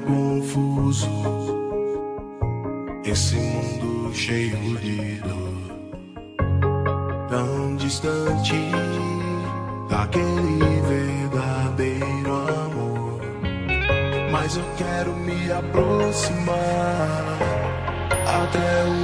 confuso. Esse mundo cheio de dor, tão distante daquele verdadeiro amor. Mas eu quero me aproximar até o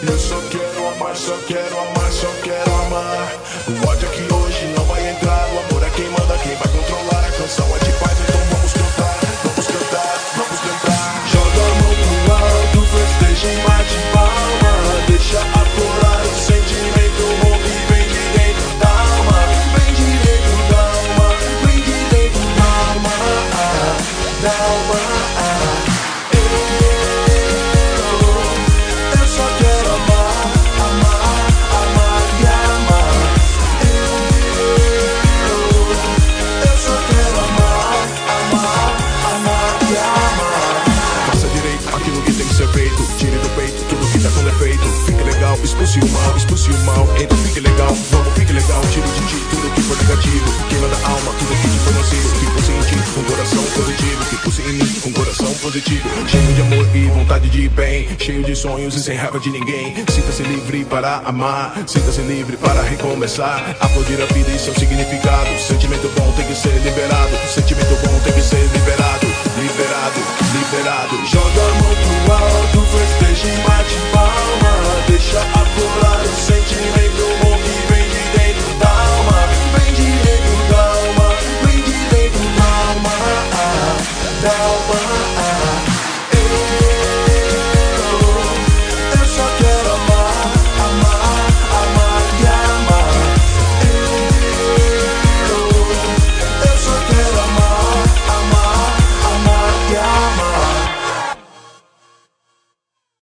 Eu só quero amar, só quero amar, só quero amar. O ódio aqui hoje Eu, só quero amar, amar, amar e amar. Eu, só quero amar, amar, amar e amar. Faça direito aquilo que tem que ser feito. Tire do peito tudo que tá com defeito. Fique legal, expulse o mal, expulse o mal. Então fique legal, vamos, fique legal. Tire de ti tudo que for negativo. Queima da alma tudo coração positivo Que pulsa em mim com coração positivo. Cheio de amor e vontade de bem Cheio de sonhos e sem raiva de ninguém. Sinta-se livre para amar Sinta-se livre para recomeçar. Aplaudir a vida e seu é significado. Sentimento bom tem que ser liberado. Sentimento bom tem que ser liberado. Liberado, liberado. Joga now my